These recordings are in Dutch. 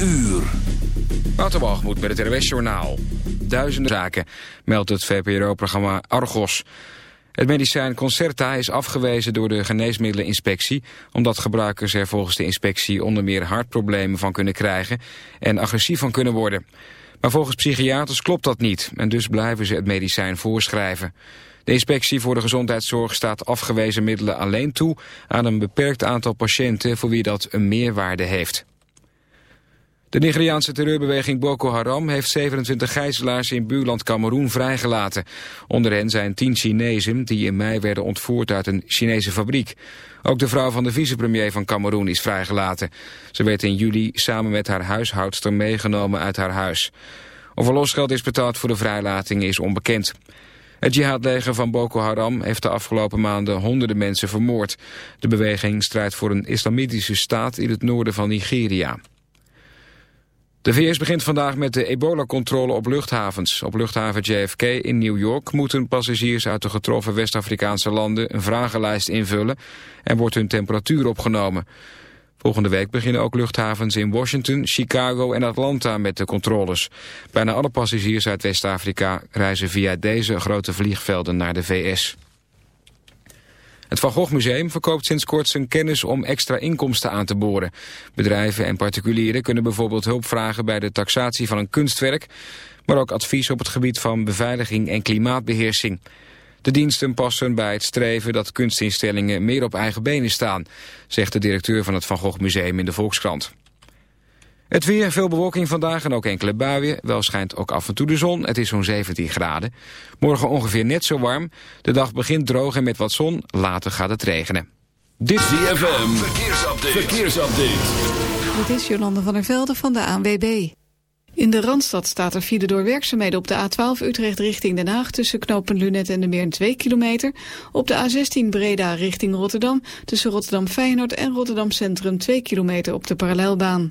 uur. moet met het RWS Journaal. Duizenden zaken, meldt het VPRO-programma Argos. Het medicijn Concerta is afgewezen door de geneesmiddeleninspectie... omdat gebruikers er volgens de inspectie onder meer hartproblemen van kunnen krijgen... en agressief van kunnen worden. Maar volgens psychiaters klopt dat niet... en dus blijven ze het medicijn voorschrijven. De inspectie voor de gezondheidszorg staat afgewezen middelen alleen toe... aan een beperkt aantal patiënten voor wie dat een meerwaarde heeft. De Nigeriaanse terreurbeweging Boko Haram heeft 27 gijzelaars in buurland Cameroen vrijgelaten. Onder hen zijn 10 Chinezen die in mei werden ontvoerd uit een Chinese fabriek. Ook de vrouw van de vicepremier van Cameroen is vrijgelaten. Ze werd in juli samen met haar huishoudster meegenomen uit haar huis. Of er losgeld is betaald voor de vrijlating is onbekend. Het jihadleger van Boko Haram heeft de afgelopen maanden honderden mensen vermoord. De beweging strijdt voor een islamitische staat in het noorden van Nigeria. De VS begint vandaag met de ebola-controle op luchthavens. Op luchthaven JFK in New York moeten passagiers uit de getroffen West-Afrikaanse landen een vragenlijst invullen en wordt hun temperatuur opgenomen. Volgende week beginnen ook luchthavens in Washington, Chicago en Atlanta met de controles. Bijna alle passagiers uit West-Afrika reizen via deze grote vliegvelden naar de VS. Het Van Gogh Museum verkoopt sinds kort zijn kennis om extra inkomsten aan te boren. Bedrijven en particulieren kunnen bijvoorbeeld hulp vragen bij de taxatie van een kunstwerk, maar ook advies op het gebied van beveiliging en klimaatbeheersing. De diensten passen bij het streven dat kunstinstellingen meer op eigen benen staan, zegt de directeur van het Van Gogh Museum in de Volkskrant. Het weer, veel bewolking vandaag en ook enkele buien. Wel schijnt ook af en toe de zon. Het is zo'n 17 graden. Morgen ongeveer net zo warm. De dag begint droog en met wat zon. Later gaat het regenen. Dit is DFM. Verkeersupdate. Verkeersupdate. Dit is Jolande van der Velde van de ANWB. In de Randstad staat er file door werkzaamheden op de A12 Utrecht richting Den Haag... tussen knopen Lunet en de Meer 2 kilometer. Op de A16 Breda richting Rotterdam... tussen Rotterdam Feyenoord en Rotterdam Centrum 2 kilometer op de parallelbaan.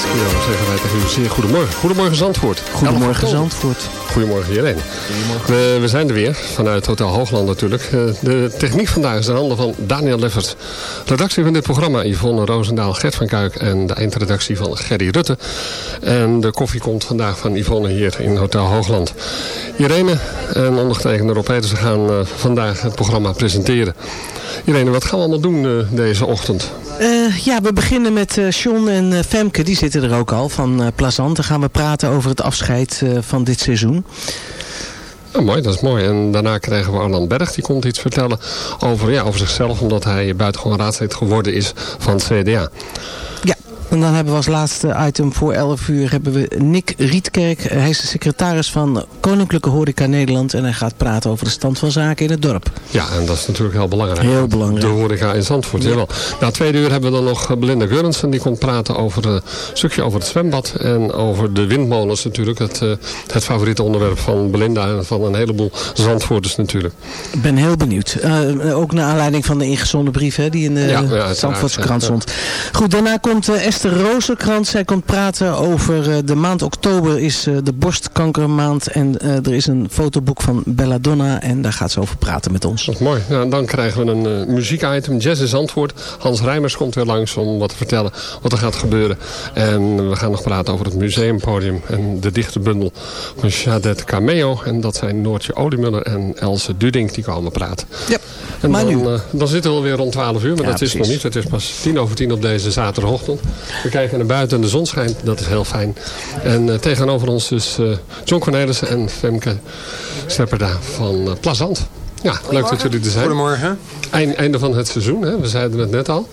Zeggen wij tegen u zeer goedemorgen. Goedemorgen Zandvoort. Goedemorgen Zandvoort. Goedemorgen iedereen. We, we, zijn er weer, vanuit Hotel Hoogland natuurlijk. Uh, de techniek vandaag is de handen van Daniel Leffert. Redactie van dit programma Yvonne Roosendaal, Gert van Kuik en de eindredactie van Gerry Rutte. En de koffie komt vandaag van Yvonne hier in Hotel Hoogland. Irene en ondergetekende Rob Petersen gaan uh, vandaag het programma presenteren. Irene, wat gaan we allemaal doen uh, deze ochtend? Uh, ja, we beginnen met uh, John en uh, Femke, die zitten er ook al, van Plazant. Dan gaan we praten over het afscheid van dit seizoen. Oh, mooi, dat is mooi. En daarna krijgen we Arland Berg, die komt iets vertellen over, ja, over zichzelf, omdat hij buitengewoon raadslid geworden is van het CDA. En dan hebben we als laatste item voor 11 uur hebben we Nick Rietkerk. Hij is de secretaris van Koninklijke Horeca Nederland. En hij gaat praten over de stand van zaken in het dorp. Ja, en dat is natuurlijk heel belangrijk. Heel belangrijk. De horeca in Zandvoort, ja. jawel. Na tweede uur hebben we dan nog Belinda Gurrensen. Die komt praten over een stukje over het zwembad. En over de windmolens natuurlijk. Het, uh, het favoriete onderwerp van Belinda en van een heleboel Zandvoorters natuurlijk. Ik ben heel benieuwd. Uh, ook naar aanleiding van de ingezonden brief hè, die in de ja, ja, Zandvoortse krant stond. Goed, daarna komt uh, Esther Rozenkrans. Zij komt praten over uh, de maand oktober is uh, de borstkankermaand. En uh, er is een fotoboek van Belladonna. En daar gaat ze over praten met ons. Dat is mooi. Nou, dan krijgen we een muziek-item. Jazz is antwoord. Hans Rijmers komt weer langs om wat te vertellen wat er gaat gebeuren. En we gaan nog praten over het museumpodium. En de dichterbundel van Shadet Cameo. En dat zijn Noortje Oliemuller en Else Duding die komen praten. Ja, en maar dan, nu. dan zitten we alweer rond 12 uur. Maar Ja, dat is nog niet. Het is pas tien over tien op deze zaterdagochtend. We kijken naar buiten en de zon schijnt. Dat is heel fijn. En uh, tegenover ons dus uh, John Cornelissen en Femke Sepperda van uh, Plazant. Ja, leuk dat jullie er zijn. Goedemorgen. Eind, einde van het seizoen, hè? we zeiden het net al.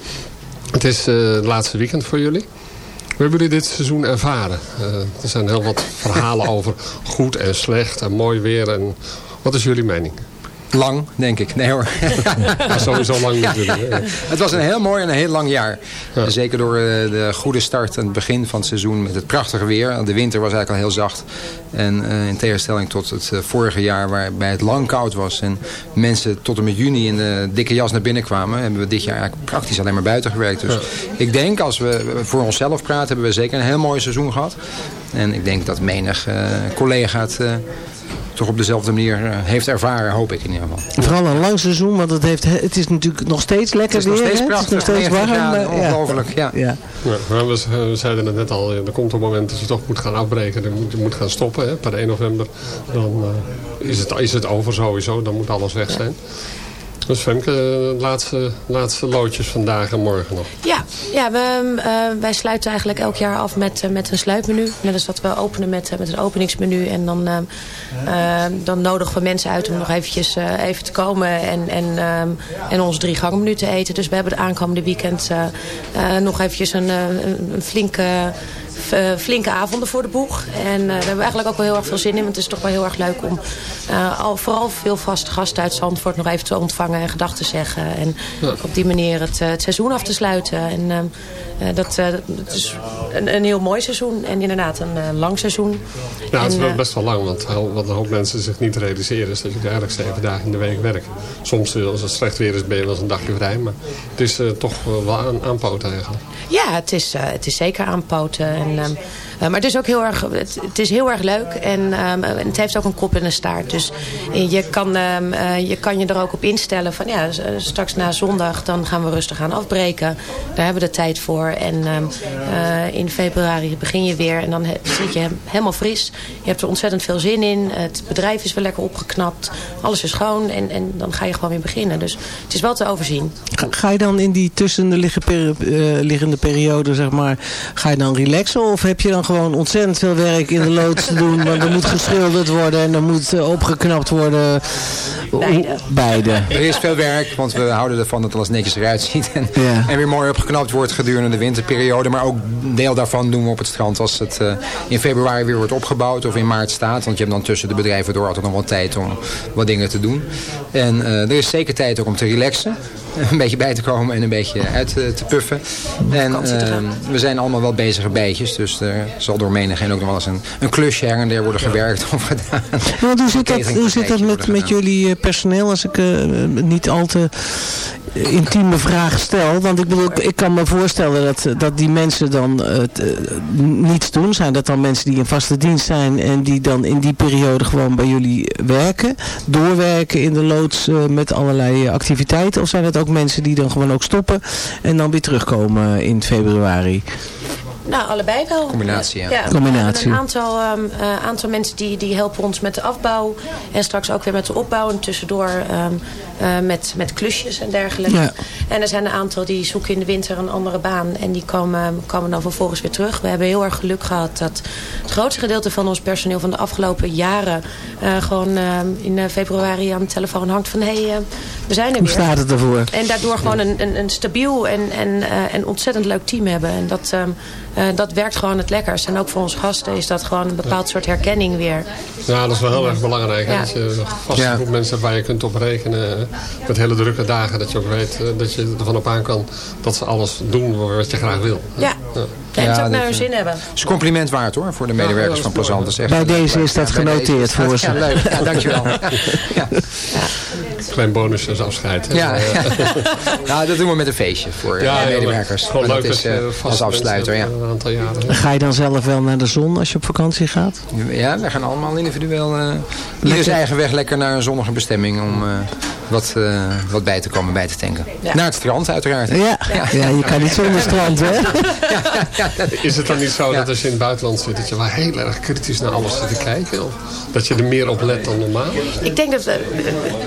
Het is het laatste weekend voor jullie. Hoe hebben jullie dit seizoen ervaren? er zijn heel wat verhalen over goed en slecht en mooi weer. En wat is jullie mening? Lang, denk ik. Nee hoor. Ja, sowieso lang natuurlijk. Ja, ja. Het was een heel mooi en een heel lang jaar. Ja. Zeker door de goede start en het begin van het seizoen met het prachtige weer. De winter was eigenlijk al heel zacht. En uh, in tegenstelling tot het uh, vorige jaar waarbij het lang koud was. En mensen tot en met juni in de dikke jas naar binnen kwamen. Hebben we dit jaar eigenlijk praktisch alleen maar buiten gewerkt. Dus ik denk als we voor onszelf praten hebben we zeker een heel mooi seizoen gehad. En ik denk dat menig collega het toch op dezelfde manier uh, heeft ervaren, hoop ik in ieder geval. Vooral een lang seizoen, want het, heeft, het is natuurlijk nog steeds lekker weer. Het is nog weer, steeds prachtig, het is nog steeds warm. Ja, ongelooflijk, ja. ja. ja. we, we, zeiden het net al, er komt een moment dat je toch moet gaan afbreken. Dan moet je moet gaan stoppen, hè, per 1 november. Dan uh, is, het, is het over sowieso, dan moet alles weg zijn. Dus Femke, laatste, laatste loodjes vandaag en morgen nog. Ja, ja we, uh, wij sluiten eigenlijk elk jaar af met, uh, met een sluitmenu. Net als dat we openen met, met een openingsmenu. En dan, dan nodigen we mensen uit om nog eventjes even te komen en, en, en ons drie gangmenu te eten. Dus we hebben het aankomende weekend nog eventjes een, een flinke... Uh, flinke avonden voor de boeg. En uh, daar hebben we eigenlijk ook wel heel erg veel zin in. Want het is toch wel heel erg leuk om uh, al, vooral veel vaste gasten uit Zandvoort nog even te ontvangen en gedachten te zeggen. En ja. op die manier het, het, seizoen af te sluiten. En dat, dat, is een, een, heel mooi seizoen. En inderdaad een lang seizoen. Ja, het is wel best wel lang. Want wat een hoop mensen zich niet realiseren is dat je eigenlijk zeven dagen in de week werkt. Soms als het slecht weer is ben je wel eens een dagje vrij. Maar het is toch wel aan, aanpoten eigenlijk. Ja, het is, het is zeker aanpoten. En, um, uh, maar het is ook heel erg, het, is heel erg leuk en um, het heeft ook een kop en een staart. Dus je kan, um, uh, je kan je er ook op instellen van ja, straks na zondag dan gaan we rustig aan afbreken. Daar hebben we de tijd voor. En uh, in februari begin je weer en dan zit je helemaal fris. Je hebt er ontzettend veel zin in. Het bedrijf is weer lekker opgeknapt. Alles is schoon en, en dan ga je gewoon weer beginnen. Dus het is wel te overzien. Ga, ga je dan in die tussenliggende periode, zeg maar, ga je dan relaxen? Of heb je dan gewoon ontzettend veel werk in de loods te doen? Want er moet geschilderd worden en er moet uh, opgeknapt worden. Beide. Beide. Er is veel werk, want we houden ervan dat alles netjes eruit ziet. En, ja. en weer mooi opgeknapt wordt gedurende de winterperiode. Maar ook deel daarvan doen we op het strand als het uh, in februari weer wordt opgebouwd. Of in maart staat. Want je hebt dan tussen de bedrijven door altijd nog wat tijd om wat dingen te doen. En uh, er is zeker tijd ook om te relaxen. Een beetje bij te komen en een beetje uit te puffen. En we zijn allemaal wel bezige bijtjes. Dus er zal door menigeen ook nog wel eens een, een klusje her en der worden gewerkt of gedaan. Want hoe zit dat, hoe zit dat met, met jullie personeel? Als ik uh, niet al te intieme vraag stel. Want ik bedoel, ik kan me voorstellen dat, dat die mensen dan uh, niets doen. Zijn dat dan mensen die in vaste dienst zijn en die dan in die periode gewoon bij jullie werken? Doorwerken in de loods met allerlei activiteiten? Of zijn het ook mensen die dan gewoon ook stoppen en dan weer terugkomen in februari? Nou, allebei wel. Combinatie, ja. ja Combinatie. Een aantal, um, uh, aantal mensen die, die helpen ons met de afbouw. En straks ook weer met de opbouw. En tussendoor um, uh, met, met klusjes en dergelijke. Ja. En er zijn een aantal die zoeken in de winter een andere baan. En die komen, komen dan vervolgens weer terug. We hebben heel erg geluk gehad dat het grootste gedeelte van ons personeel van de afgelopen jaren... Uh, gewoon in februari aan de telefoon hangt van... hé, hey, we zijn er weer. Hoe staat het ervoor? En daardoor gewoon een, een, een stabiel en, en, en ontzettend leuk team hebben. En dat... Um, uh, dat werkt gewoon het lekkerst. En ook voor onze gasten is dat gewoon een bepaald soort herkenning weer. Ja, dat is wel heel erg belangrijk. Ja. Dat je een vaste ja. groep mensen waar je kunt op rekenen. Met hele drukke dagen. Dat je ook weet uh, dat je ervan op aan kan dat ze alles doen wat je graag wil. Ja. Ja. En ja, het ook naar hun zin hebben. Het is een compliment waard hoor, voor de medewerkers van Plazant. Bij deze is dat genoteerd voor ze. Ja, leuk. Ja, dankjewel. ja. Klein bonus als afscheid. Ja, ja. nou, dat doen we met een feestje voor de medewerkers. Gewoon leuk dat is uh, als afsluiter. Ja. Aantal jaren. Ga je dan zelf wel naar de zon als je op vakantie gaat? Ja, we gaan allemaal individueel uh, ieder zijn eigen weg lekker naar een zonnige bestemming om uh, wat, uh, wat bij te komen, bij te tanken. Ja. Naar het strand uiteraard. Ja, ja. ja je kan niet zonder strand hè? ja, Is het dan niet zo dat als je in het buitenland zit dat je wel heel erg kritisch naar alles zit te kijken? Of dat je er meer op let dan normaal? Ik denk dat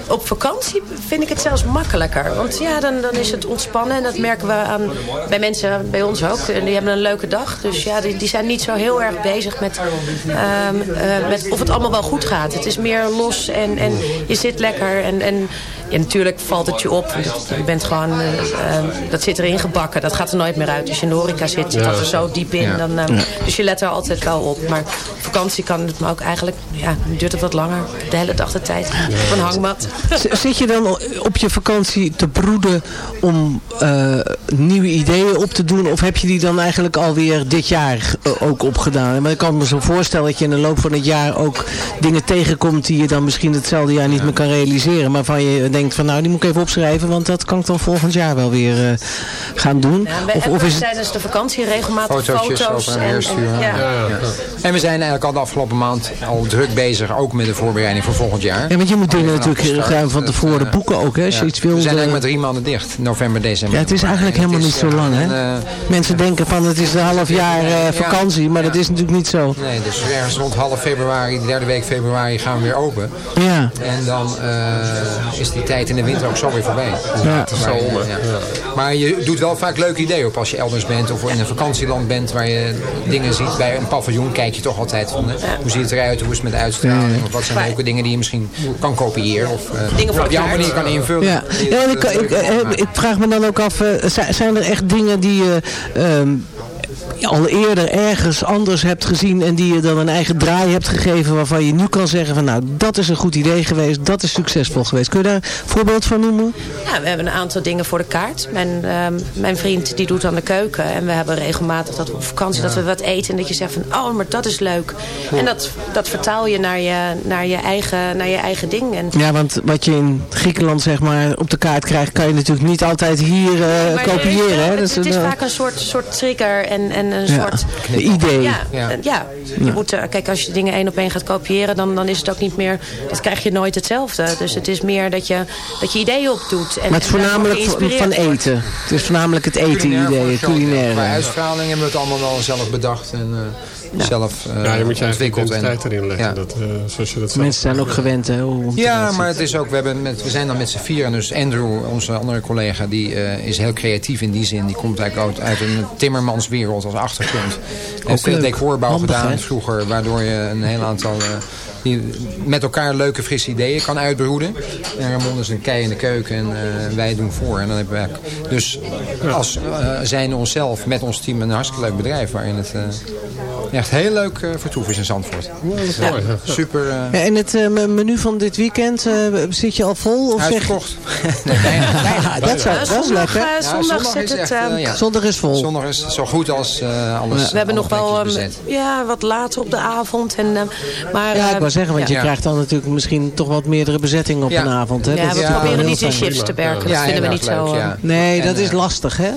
op vakantie vind ik het zelfs makkelijker. Want ja, dan, dan is het ontspannen en dat merken we aan, bij mensen bij ons ook. En die hebben een leuke dag. Dus ja, die, die zijn niet zo heel erg bezig met, um, uh, met of het allemaal wel goed gaat. Het is meer los en, en je zit lekker. En, en ja, natuurlijk valt het je op. Je bent gewoon, uh, uh, dat zit erin gebakken. Dat gaat er nooit meer uit. Als je in de horeca zit, zit dat er zo diep in. Dan, uh, ja. Dus je let er altijd wel op. Maar vakantie kan het maar ook eigenlijk, ja, duurt het wat langer. De hele dag de tijd. Een hangmat. Zit je dan op je vakantie te broeden om nieuwe ideeën op te doen? Of heb je die dan eigenlijk alweer dit jaar ook opgedaan? Maar ik kan me zo voorstellen dat je in de loop van het jaar ook dingen tegenkomt die je dan misschien hetzelfde jaar niet meer kan realiseren. Maar van je denkt van nou die moet ik even opschrijven. Want dat kan ik dan volgend jaar wel weer uh, gaan doen. Ja, of, of is het... tijdens de vakantie regelmatig foto's. foto's en, en, ja. Ja. en we zijn eigenlijk al de afgelopen maand al druk bezig. Ook met de voorbereiding voor volgend jaar. Ja, want je moet dingen natuurlijk ruim van tevoren uh, boeken ook. Hè, als je iets wil, we zijn eigenlijk met drie maanden dicht. November, december. Ja, het is eigenlijk helemaal niet zo lang. Hè? Mensen denken van het is een half jaar vakantie. Maar dat is natuurlijk niet zo. Nee, dus ergens rond half februari, de derde week februari gaan we weer open. Ja. En dan is die tijd in de winter ook zo weer voorbij. Ja, zo ja. Maar je doet wel vaak leuke ideeën op als je elders bent of in een vakantieland bent waar je dingen ziet. Bij een paviljoen kijk je toch altijd van hoe ziet het eruit, hoe is het met de uitstraling. Of wat zijn leuke dingen die je misschien kan kopiëren of uh, op jouw manier kan invullen. Ja, ja ik, ik, ik, vraag me dan ook af, zijn er echt dingen die je... Um, al eerder ergens anders hebt gezien en die je dan een eigen draai hebt gegeven waarvan je nu kan zeggen van nou dat is een goed idee geweest, dat is succesvol geweest. Kun je daar een voorbeeld van noemen? Ja, we hebben een aantal dingen voor de kaart. Mijn, uh, mijn vriend die doet aan de keuken en we hebben regelmatig dat we op vakantie ja. dat we wat eten en dat je zegt van oh maar dat is leuk. En dat, dat vertaal je naar je, naar, je eigen, naar je eigen ding. En... Ja, want wat je in Griekenland zeg maar op de kaart krijgt kan je natuurlijk niet altijd hier uh, kopiëren. Is, hè? Het, het is vaak een soort, soort trigger en, en een ja, soort idee. Ja, ja. ja. je moet, uh, kijk, als je dingen één op één gaat kopiëren, dan, dan is het ook niet meer, dat krijg je nooit hetzelfde. Dus het is meer dat je, dat je ideeën opdoet. En, maar het is voornamelijk van eten. Wordt. Het is voornamelijk het eten idee, culinaire. Bij uitstraling hebben we het allemaal wel zelf bedacht en uh, zelf uh, Ja, je moet je eigen tijd erin leggen. Ja. Dat, zoals je dat Mensen zijn ook gewend, hè? Ja, maar het is ook, we, hebben met, we zijn dan met z'n vieren. Dus Andrew, onze andere collega, die is heel creatief in die zin. Die komt eigenlijk uit een timmermanswereld als achtergrond. En veel decorbouw gedaan vroeger, waardoor je een heel aantal... Die met elkaar leuke, frisse ideeën kan uitbroeden. En Ramon is een kei in de keuken en uh, wij doen voor. En dan hebben we dus als uh, zijn onszelf met ons team een hartstikke leuk bedrijf... waarin het echt heel leuk vertoef is in Zandvoort. Ja, mooi. Super. Ja, en het menu van dit weekend, zit je al vol? Of Uitverkocht. Zeg... nee, bijna, bijna. dat, zou, dat is lekker. zondag, zondag, zit het, zondag is vol. Zondag is zo goed als alles. We hebben nog wel um, ja, wat later op de avond. En, uh, maar, ja, ik was zeggen, want je krijgt dan natuurlijk misschien toch wat meerdere bezetting op een avond. Hè? Ja, we proberen niet in shifts te werken. Dat vinden we niet zo... Nee, dat is lastig hè?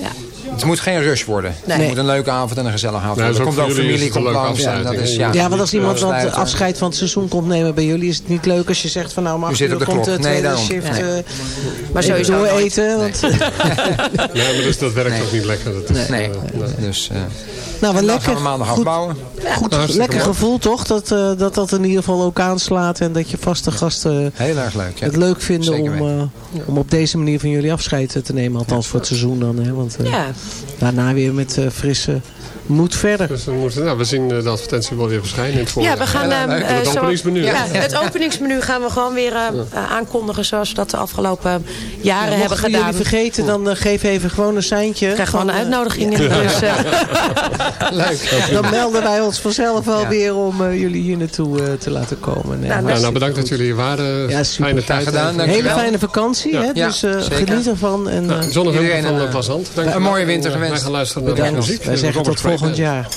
Het moet geen rush worden. Nee. Het moet een leuke avond en een gezellige avond worden. er komt ook familie komt langs. En dat is, ja, ja, want als iemand wat afscheid van het seizoen komt nemen bij jullie... is het niet leuk als je zegt van nou, maar uur komt het tweede nee, shift. Nee. Uh, maar sowieso eten. Want ja, maar dus dat werkt ook niet lekker. Dat is, nee. Uh, dus... Uh, nou, wat lekker. gaan we maandag goed, afbouwen. Goed, lekker gevoel toch? Dat, uh, dat dat in ieder geval ook aanslaat. En dat je vaste gasten Heel erg leuk, ja. het leuk vinden om, om op deze manier van jullie afscheid te nemen. Althans voor het seizoen dan. Hè? Want ja. Daarna weer met frisse moet verder. Dus we, moeten, nou, we zien de advertentie wel weer verschijnen in het Ja, we gaan ja, uh, het openingsmenu. Ja, het openingsmenu gaan we gewoon weer uh, aankondigen zoals we dat de afgelopen jaren hebben gedaan. jullie vergeten, dan uh, geef even gewoon een seintje. Krijg gewoon een uitnodiging. In, dus, Leuk. Dan melden wij ons vanzelf wel weer om jullie hier naartoe te laten komen. Nee, nou, nou, bedankt dat jullie hier waren. Ja, super. Fijne tijd. Gedaan, Hele fijne vakantie. Hè, dus geniet ervan. En, nou, Zonnig van Plazant. Een mooie winter gewenst. Wij gaan luisteren naar de muziek. Wij zeggen tot volgend jaar.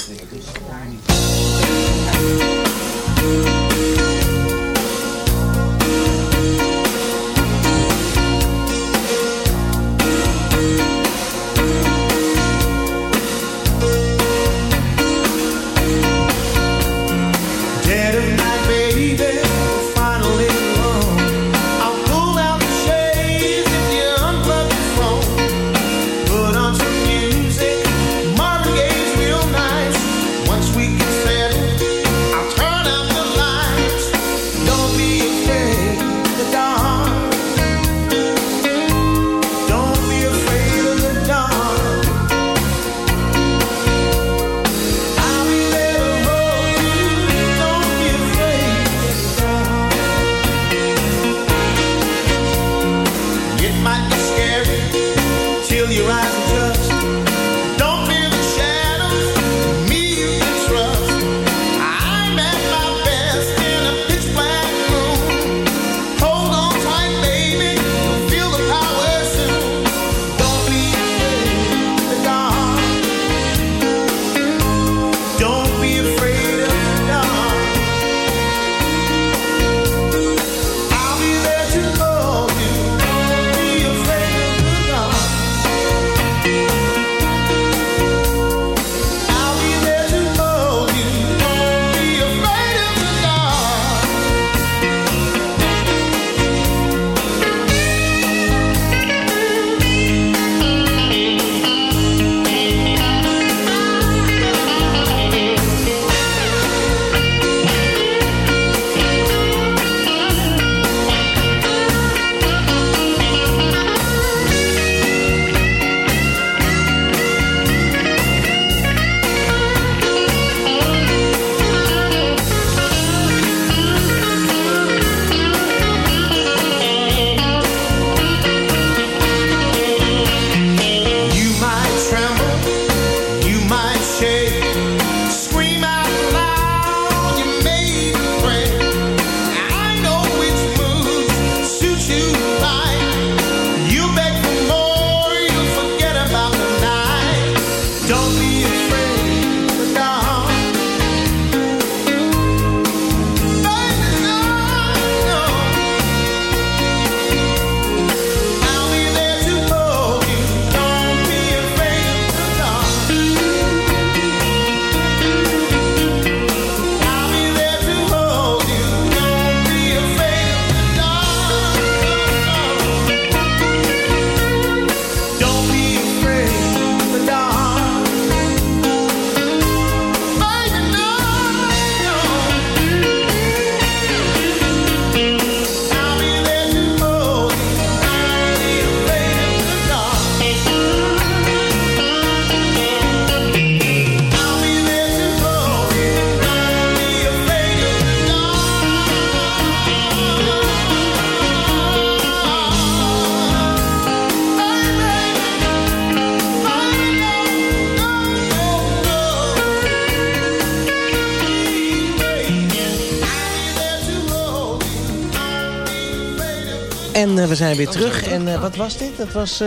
En we zijn weer terug. En wat was dit? Dat was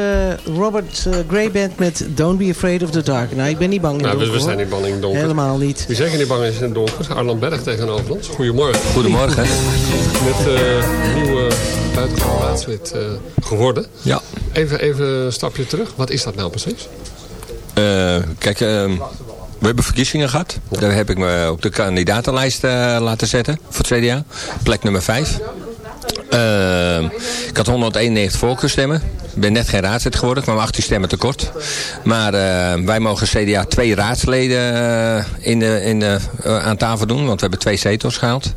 Robert Gray Band met Don't Be Afraid of the Dark. Nou, ik ben niet bang in het nou, donker. we, zijn niet bang in het donker. Helemaal niet. Wie zeggen niet bang in het donker? Arland Berg tegenover ons. Goedemorgen. Goedemorgen. Met uh, nieuwe buitengewoon raadslid uh, geworden. Ja. Even, even een stapje terug. Wat is dat nou precies? Uh, kijk, ehm, we hebben verkiezingen gehad. Daar heb ik me op de kandidatenlijst laten zetten voor het CDA. Plek nummer 5. Uh, ik had 191 voorkeurstemmen. Ik ben net geen raadslid geworden. Ik kwam 18 stemmen tekort. Maar uh, wij mogen CDA twee raadsleden uh, in de, in de, aan tafel doen. Want we hebben twee zetels gehaald.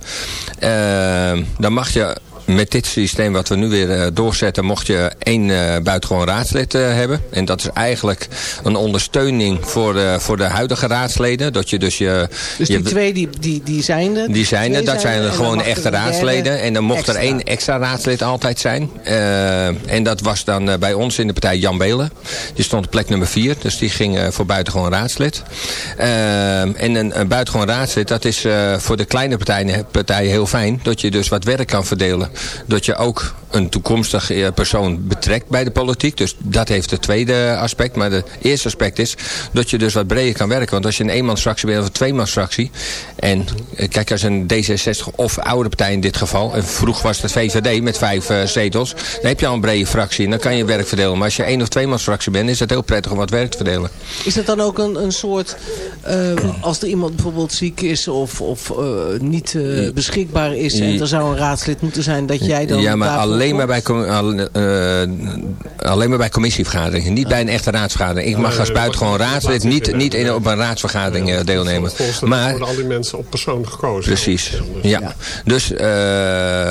dan mag je met dit systeem wat we nu weer uh, doorzetten... mocht je één uh, buitengewoon raadslid uh, hebben. En dat is eigenlijk een ondersteuning voor de, voor de huidige raadsleden. Dat je dus je, dus die twee die, die, die zijn er? Die zijn er, dat zijn er gewoon echte raadsleden. En dan mocht er één extra raadslid altijd zijn. en dat was dan bij ons in de partij Jan Belen. Die stond op plek nummer vier. Dus die ging voor buitengewoon raadslid. en een, een buitengewoon raadslid, dat is voor de kleine partijen, partijen heel fijn. Dat je dus wat werk kan verdelen dat je ook een toekomstig eh, persoon betrekt bij de politiek. Dus dat heeft het tweede aspect. Maar het eerste aspect is dat je dus wat breder kan werken. Want als je een eenmansfractie bent of een tweemansfractie. En eh, kijk, als een D66 of oude partij in dit geval. En vroeg was het VVD met vijf uh, zetels. Dan heb je al een brede fractie. En dan kan je werk verdelen. Maar als je één of tweemansfractie bent, is het heel prettig om wat werk te verdelen. Is dat dan ook een, een soort... Uh, als er iemand bijvoorbeeld ziek is of, of uh, niet beschikbaar is. En er zou een raadslid moeten zijn dat jij dan... Ja, maar alleen maar, bij, uh, alleen maar bij commissievergaderingen. Niet bij een echte raadsvergadering. Ik mag als buitengewoon raadslid niet, niet in, op een raadsvergadering uh, deelnemen. Maar worden al die mensen op persoon gekozen. Precies, ja. Dus, uh,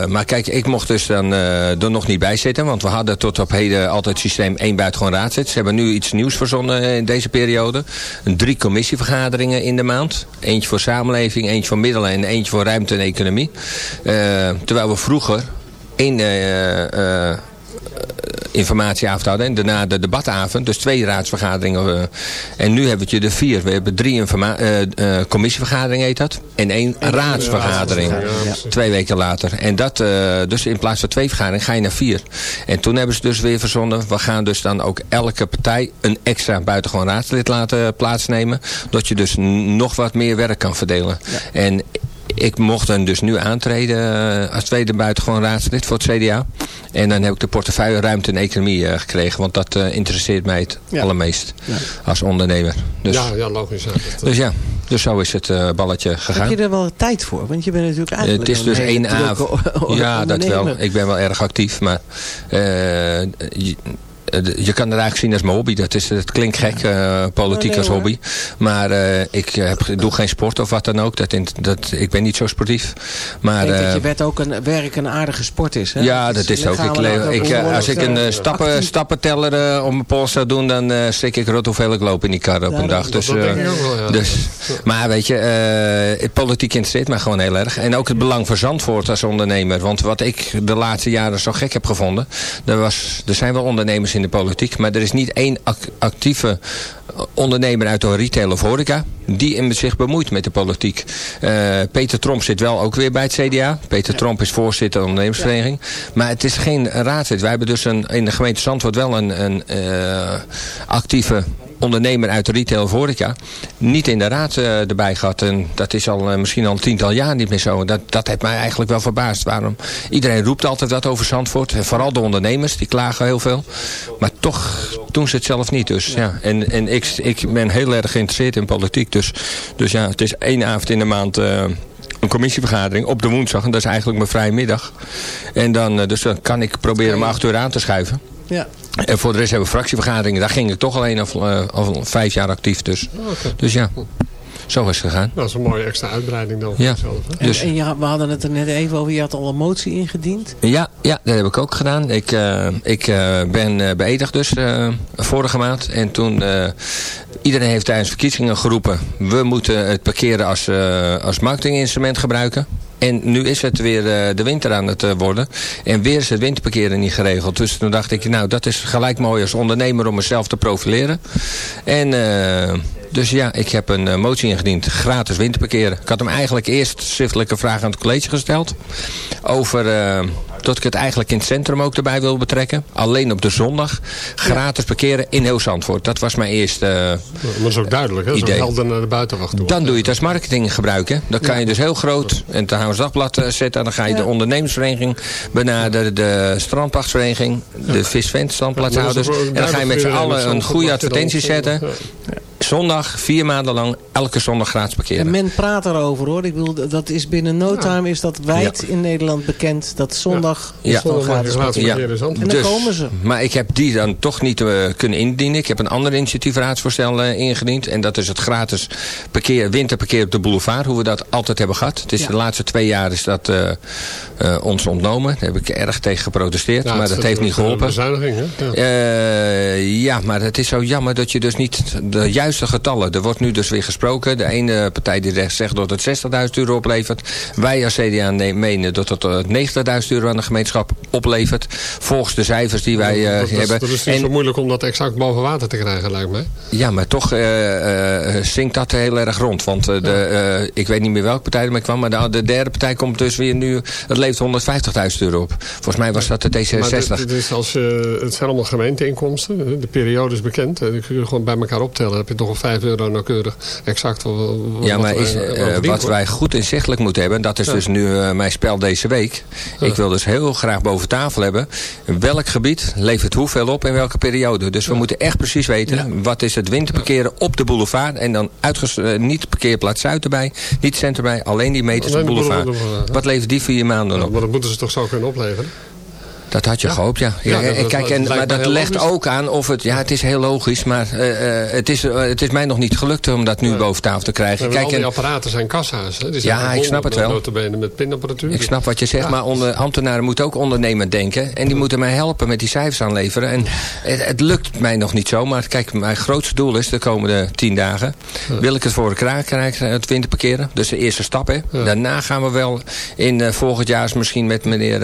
maar kijk, ik mocht dus dan er nog niet bij zitten. Want we hadden tot op heden altijd systeem één buitengewoon raadslid. Ze hebben nu iets nieuws verzonnen in deze periode. Drie commissievergaderingen in de maand. Eentje voor samenleving, eentje voor middelen en eentje voor ruimte en economie. terwijl we vroeger één uh, uh, informatieavond hadden. En daarna de debatavond. Dus twee raadsvergaderingen. Uh, en nu hebben we je er vier. We hebben drie commissievergaderingen heet dat. En één raadsvergadering. Twee weken later. En dat, dus in plaats van twee vergaderingen ga je naar vier. En toen hebben ze dus weer verzonnen. We gaan dus dan ook elke partij een extra buitengewoon raadslid laten plaatsnemen. Dat je dus nog wat meer werk kan verdelen. Ja. En ik mocht dan dus nu aantreden uh, als tweede buitengewoon raadslid voor het CDA. En dan heb ik de portefeuille ruimte en economie uh, gekregen. Want dat uh, interesseert mij het ja. allermeest ja. als ondernemer. Dus, ja, ja, logisch. Ja. Dus ja, dus zo is het balletje gegaan. Heb je er wel tijd voor? Want je bent natuurlijk eigenlijk Het is dus één avond. Ja, dat wel. Ik ben wel erg actief. Maar eh, je kan het eigenlijk zien als mijn hobby. Dat is, het klinkt gek, uh, politiek als hobby. Maar uh, ik heb, doe geen sport of wat dan ook. Dat, dat, ik ben niet zo sportief. Maar, ik denk dat je wet ook een, werk een aardige sport is. Hè? Ja, dat is ook. Ik, ik, als ik een stappen, stappenteller op mijn pols zou doen, dan schrik ik rot hoeveel ik loop in die kar op een dag. Dus, dus, maar weet je, politiek interesseert mij gewoon heel erg. En ook het belang voor Zandvoort als ondernemer. Want wat ik de laatste jaren zo gek heb gevonden, er, was, er zijn wel ondernemers in in de politiek. Maar er is niet één actieve ondernemer uit de retail of horeca die zich bemoeit met de politiek. Uh, Peter Tromp zit wel ook weer bij het CDA. Peter Tromp is voorzitter van de ondernemersvereniging. Maar het is geen raadslid. Wij hebben dus een, in de gemeente Zandvoort wel een, een uh, actieve ondernemer uit de retail of horeca niet in de raad uh, erbij gehad. En dat is al uh, misschien al een tiental jaar niet meer zo. Dat, dat heeft mij eigenlijk wel verbaasd. Waarom? Iedereen roept altijd wat over Zandvoort. En vooral de ondernemers, die klagen heel veel. Maar toch doen ze het zelf niet. Dus, ja. En, en ik, ik ben heel erg geïnteresseerd in politiek. Dus, dus ja, het is één avond in de maand... Uh, een commissievergadering op de woensdag. En dat is eigenlijk mijn vrije middag. En dan, dus dan kan ik proberen om acht uur aan te schuiven. Ja. En voor de rest hebben we fractievergaderingen. Daar ging ik toch alleen al, uh, al vijf jaar actief. Dus, okay. dus ja, zo is het gegaan. Dat is een mooie extra uitbreiding dan. Ja. Dus, en ja, we hadden het er net even over. Je had al een motie ingediend. Ja, ja dat heb ik ook gedaan. Ik, uh, ik uh, ben beëdigd dus vorige maand. En toen... iedereen heeft tijdens verkiezingen geroepen... we moeten het parkeren als, als marketinginstrument gebruiken. En nu is het weer uh, de winter aan het uh, worden. En weer is het winterparkeren niet geregeld. Dus toen dacht ik, nou dat is gelijk mooi als ondernemer om mezelf te profileren. En uh, dus ja, ik heb een motie ingediend. Gratis winterparkeren. Ik had hem eigenlijk eerst schriftelijke vraag aan het college gesteld. Over dat ik het eigenlijk in het centrum ook erbij wil betrekken. Alleen op de zondag gratis parkeren in heel Zandvoort. Dat was mijn eerste Maar dat is ook duidelijk, hè? Zo helder naar de buitenwacht toe. Dan doe je het als marketing gebruiken. Dan kan je dus heel groot in het Haams Dagblad eh, zetten. Dan ga je de ondernemersvereniging benaderen. De strandpachtsvereniging. De visvent strandplaatshouders. En dan ga je met z'n allen een goede advertentie zetten. Zondag, vier maanden lang, elke zondag gratis parkeren. En men praat erover hoor. Ik bedoel, dat is binnen no time is dat wijd in Nederland bekend. Dat zondag is Ja. gewoon gratis Ja. parkeren. En dan Dus, komen ze. Maar ik heb die dan toch niet eh, kunnen indienen. Ik heb een ander initiatiefraadsvoorstel eh, ingediend. En dat is het gratis parkeer, winterparkeer op de boulevard. Hoe we dat altijd hebben gehad. Het is de laatste twee jaar is dat eh, eh, ons ontnomen. Daar heb ik erg tegen geprotesteerd. Ja, maar dat is heeft niet geholpen. een bezuiniging, hè? Ja. Eh, ja, maar het is zo jammer dat je dus niet de juiste getallen... Er wordt nu dus weer gesproken. De ene partij die zegt- zegt dat het 60.000 euro oplevert. Wij als CDA ne- menen dat het eh, 90.000 euro aan de gemeenschap oplevert. Volgens de cijfers die wij eh, dat, hebben. dat is niet En- zo moeilijk om dat exact boven water te krijgen, lijkt mij. ja, maar toch eh, eh, zinkt dat heel erg rond. Want eh, de, eh, ik weet niet meer welke partij ermee kwam. Maar de, de derde partij komt dus weer nu... Het levert 150.000 euro op. Volgens mij was dat de Maar D66. dit, dit is als, je- het zijn allemaal gemeenteinkomsten. De periode is bekend. Die kun je gewoon bij elkaar optellen. Heb je toch al 5 euro nauwkeurig exact wat, wat Ja, maar is, eh, wat verdiend wat wij goed inzichtelijk moeten hebben... dat is Ja. dus nu eh, mijn spel deze week. Ik wil dus heel graag boven tafel hebben... welk gebied levert hoeveel op in welke periode. Dus we moeten echt precies weten... wat is het winterparkeren op de boulevard... en dan uitges eh, niet parkeerplaats Zuid erbij... niet centrum erbij, alleen die meters op boulevard. boulevard, Wat levert die vier maanden op? maar dat moeten ze toch zo kunnen opleveren? Dat had je gehoopt, ja. ja, dat- kijk, en, maar dat legt logisch. ook aan of het... Ja, het is heel logisch, maar eh, eh, het, is, eh, het is mij nog niet gelukt om dat nu boven tafel te krijgen. Kijk, Kijk, al die en, apparaten zijn kassa's. Hè? Die zijn Ja, ik snap het wel. met pinapparatuur. Ik snap wat je zegt, maar onder, ambtenaren moeten ook ondernemend denken. En die moeten mij helpen met die cijfers aanleveren. En het, het lukt mij nog niet zo. Maar kijk, mijn grootste doel is de komende tien dagen. Wil ik het voor elkaar krijgen, het winterparkeren. Dus de eerste stap. Hè. Daarna gaan we wel in volgend jaar misschien met meneer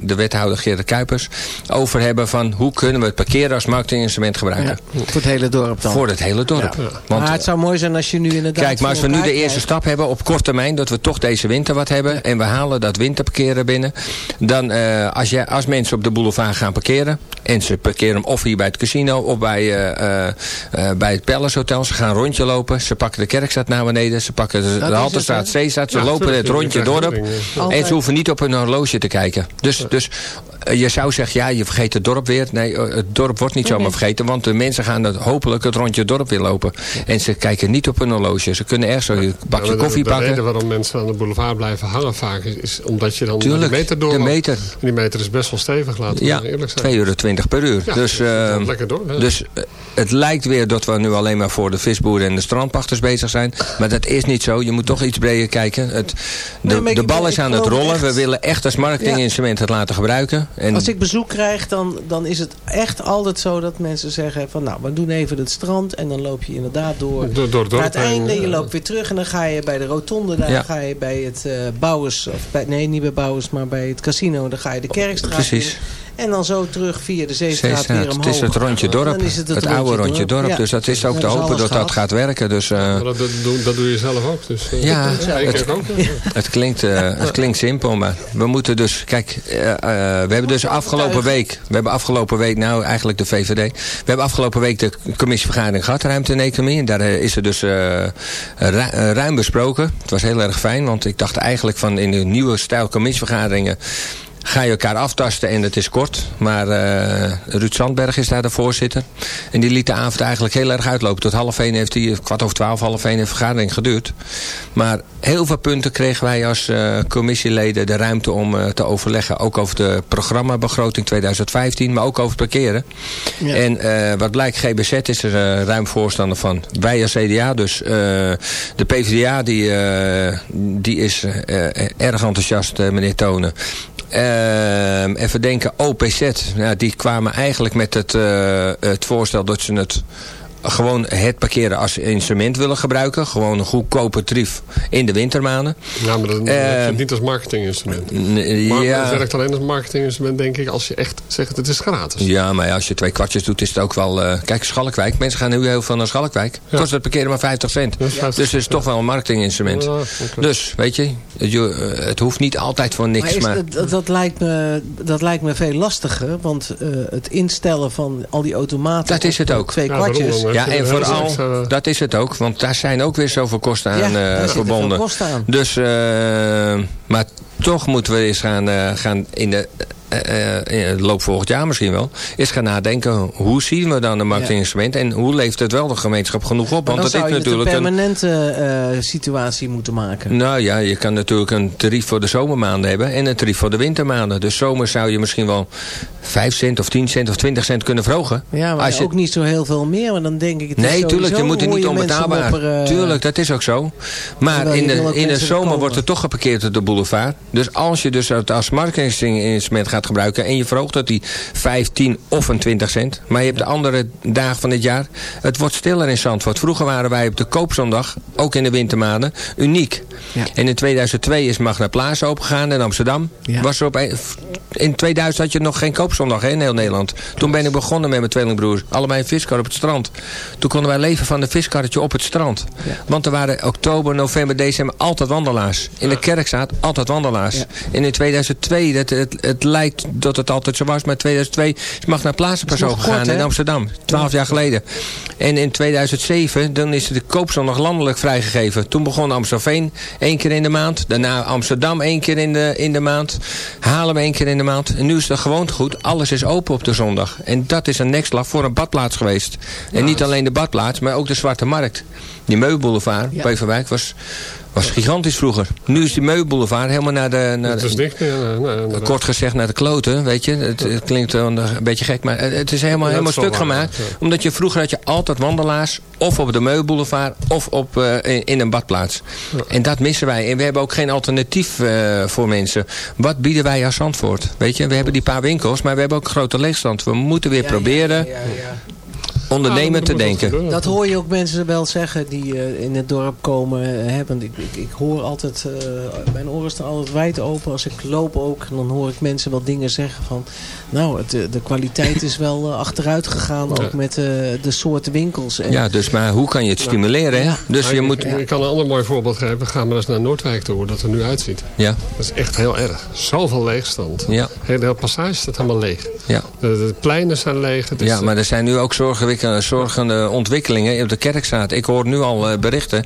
de wethouder Gerrit Kuipers... over hebben van hoe kunnen we het parkeren als marketinginstrument gebruiken. Ja, voor het hele dorp dan. Voor het hele dorp. Want, maar het zou mooi zijn als je nu inderdaad... Kijk, maar als we nu de eerste krijgt. stap hebben op korte termijn... dat we toch deze winter wat hebben... en we halen dat winterparkeren binnen... dan eh, als, je, als mensen op de boulevard gaan parkeren... en ze parkeren hem of hier bij het casino... of bij, eh, eh, eh, bij het Palace Hotel... ze gaan een rondje lopen... ze pakken de Kerkstraat naar beneden... ze pakken de, de Halterstraat? Zeestraat... ze Ja, lopen het je rondje dorp... en ze hoeven niet op hun horloge te kijken. Dus, dus eh, je zou zeggen... ja, je vergeet het dorp weer. Nee, eh, het dorp wordt niet zomaar vergeten... want de mensen gaan het, hopelijk het rondje dorp weer lopen. En ze kijken niet op hun horloge. Ze kunnen ergens een Ja, bakje de- koffie de, pakken. reden waarom mensen aan de boulevard blijven hangen vaak... is, is omdat je dan Tuurlijk, de meter door de meter. En die meter is best wel stevig, laten we Ja, eerlijk zijn. 2,20 euro per uur. Ja, dus ehm, lekker door, hè? dus eh, het lijkt weer dat we nu alleen maar voor de visboeren en de strandpachters bezig zijn. Maar dat is niet zo. Je moet toch iets breder kijken. Het, de, Nee, de bal is aan het rollen. echt- We willen echt als marketinginstrument het laten gebruiken. En Als ik bezoek krijg, dan, dan is het echt altijd zo dat mensen zeggen van nou, we doen even het strand en dan loop je inderdaad door, Door- naar het einde. Je loopt weer terug en dan ga je bij de rotonde, daar Ja. ga je bij het eh Bouwers, of bij, nee niet bij Bouwers, maar bij het casino, dan ga je de Kerkstraat Precies. in. En dan zo terug via de Zeestraat, weer omhoog. het is het rondje dorp. Dan is het het, oude rondje dorp. Ja. Dus dat is ook te hopen dat dat gaat werken. Dus, eh, Maar dat, dat, doe, dat doe je zelf ook. Dus, eh, Ja, ik het- ook. Het klinkt, eh, het klinkt simpel, maar we moeten dus... Kijk, eh, eh, we hebben dus afgelopen week... We hebben afgelopen week, nou eigenlijk de VVD... We hebben afgelopen week de commissievergadering gehad, ruimte en economie. En daar eh, is er dus eh, ru- eh, ruim besproken. Het was heel erg fijn, want ik dacht eigenlijk van in de nieuwe stijl commissievergaderingen... Ga je elkaar aftasten en het is kort. Maar eh Ruud Sandberg is daar de voorzitter. En die liet de avond eigenlijk heel erg uitlopen. Tot half één heeft hij, kwart over twaalf, half één de vergadering geduurd. Maar heel veel punten kregen wij als eh, commissieleden de ruimte om eh, te overleggen. Ook over de programmabegroting 2015, maar ook over het parkeren. Ja. En eh, wat blijkt, GBZ is er eh, ruim voorstander van. Wij als CDA dus. eh, de PvdA die, eh, die is eh, erg enthousiast, eh, meneer Tonen. Ehm, even denken, OPZ. Die kwamen eigenlijk met het, eh, het voorstel dat ze het gewoon het parkeren als instrument willen gebruiken. Gewoon een goedkope tarief in de wintermaanden. Ja, maar je het niet als marketinginstrument. Maar ja. het werkt alleen als marketinginstrument, denk ik, als je echt zegt het is gratis. Ja, maar als je twee kwartjes doet, is het ook wel... Uh, kijk, Schalkwijk. Mensen gaan nu heel veel naar Schalkwijk. Ja. Kost het parkeren maar 50 cent. dus het is toch wel een marketinginstrument. Dus, weet je, het, het, hoeft niet altijd voor niks. Maar, dat, dat, lijkt me, dat lijkt me veel lastiger, want uh, het instellen van al die automaten... Dat is het ook. Twee kwartjes. Ja, en vooral, dat is het ook, want daar zijn ook weer zoveel kosten aan ja, uh, verbonden. Kosten aan. Dus, uh, maar toch moeten we eens gaan, gaan in de in het loop volgend jaar misschien wel, is gaan nadenken hoe zien we dan een marketinginstrument en hoe leeft het wel de gemeenschap genoeg op. Want dat is natuurlijk een permanente uh, situatie moeten maken. Nou ja, je kan natuurlijk een tarief voor de zomermaanden hebben en een tarief voor de wintermaanden. Dus zomer zou je misschien wel 5 cent of 10 cent of 20 cent kunnen vroegen. Ja, maar Als je... ook niet zo heel veel meer, maar dan denk ik... Het nee, tuurlijk, je moet het niet onbetaalbaar. Uh... Tuurlijk, dat is ook zo. Maar in de, in de zomer wordt er toch geparkeerd op de boulevard. Dus als je dus als marketinginstrument gaat gebruiken. En je verhoogt dat die 15 of een 20 cent. Maar je hebt de andere dagen van het jaar. Het wordt stiller in Zandvoort. Vroeger waren wij op de koopzondag, ook in de wintermaanden, uniek. Ja. En in 2002 is Magna Plaza opengegaan in Amsterdam. Was er op in 2000 had je nog geen koopzondag hè, in heel Nederland. Toen ben ik begonnen met mijn tweelingbroers. Allebei een viskar op het strand. Toen konden wij leven van een viskarretje op het strand. Want er waren oktober, november, december altijd wandelaars. In de kerkstraat altijd wandelaars. En in 2002, dat, het, het lijkt dat het altijd zo was. Maar in 2002 is Magna Plaza pas zo gegaan in Amsterdam. Twaalf jaar geleden. En in 2007, dan is de koopzondag landelijk vrijgegeven. Toen begon Amstelveen één keer in de maand. Daarna Amsterdam één keer in de, in de maand. Haarlem één keer in de maand. En nu is het gewoon goed. Alles is open op de zondag. En dat is een nekslag voor een badplaats geweest. En niet alleen de badplaats, maar ook de Zwarte Markt. Die Meubelboulevard, ja. Beverwijk, was was gigantisch vroeger. Nu is die meubelboulevard helemaal naar de... Naar, het is dicht. Ja, kort gezegd naar de kloten, weet je. Het, het klinkt een, een beetje gek, maar het is helemaal, helemaal stuk gemaakt. Omdat je vroeger had je altijd wandelaars. Of op de meubelboulevard of op, uh, in, in, een badplaats. En dat missen wij. En we hebben ook geen alternatief uh, voor mensen. Wat bieden wij als Zandvoort? Weet je, we hebben die paar winkels, maar we hebben ook grote leegstand. We moeten weer proberen ondernemen te denken. Dat hoor je ook mensen wel zeggen die uh, in het dorp komen. Hè, want ik, ik, ik, hoor altijd, uh, mijn oren staan altijd wijd open. Als ik loop ook, dan hoor ik mensen wel dingen zeggen van... Nou, het, de kwaliteit is wel uh, achteruit gegaan, ook met de soorten winkels. En, ja, dus maar hoe kan je het stimuleren? Hè? Dus je moet... Ik kan een ander mooi voorbeeld geven. Ga maar eens naar Noordwijk toe, hoe dat er nu uitziet. Ja. Dat is echt heel erg. Zoveel leegstand. Ja. De hele passage staat helemaal leeg. Ja. De, de pleinen zijn leeg. ja, maar er zijn nu ook zorgen zorgende ontwikkelingen op de Kerkstraat. Ik hoor nu al uh, berichten